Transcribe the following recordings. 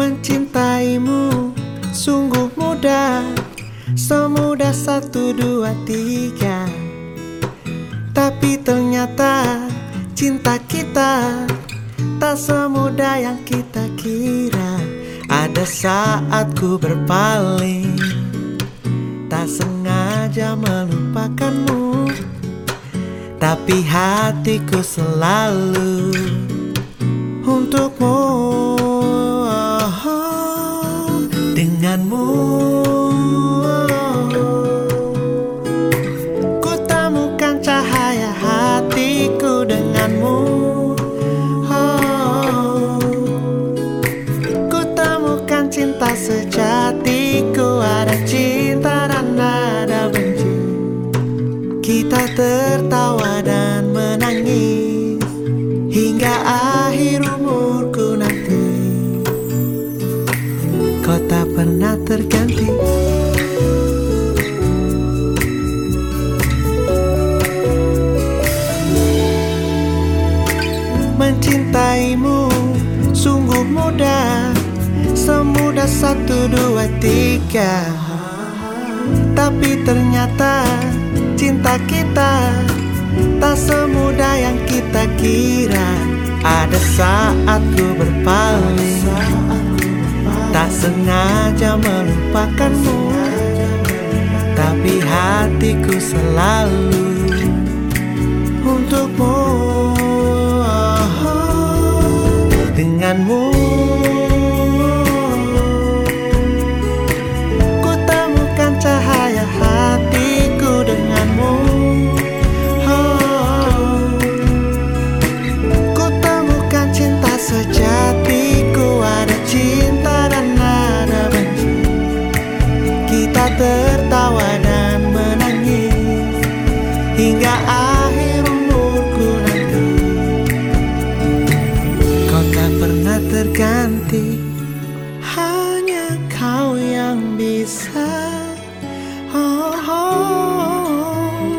Mencintaimu. Sungguh mudah Semudah satu dua tiga. Tapi ternyata cinta kita Tak semudah yang kita kira. Ada saat ku berpaling Tak sengaja melupakanmu. Tapi hatiku selalu Untukmu sejatiku Ada cinta dan ada benci. Kita tertawa dan menangis Hingga akhir umurku nanti. Kau tak pernah terganti. Mencintaimu sungguh mudah Semudah satu dua tiga. Tapi ternyata cinta kita Tak semudah yang kita kira. Ada saat ku berpaling Tak sengaja melupakanmu. Tapi hatiku selalu kau yang bisa. Oh, oh,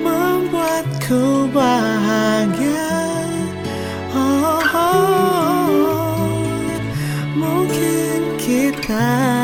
membuatku bahagia. Oh, oh, mungkin kita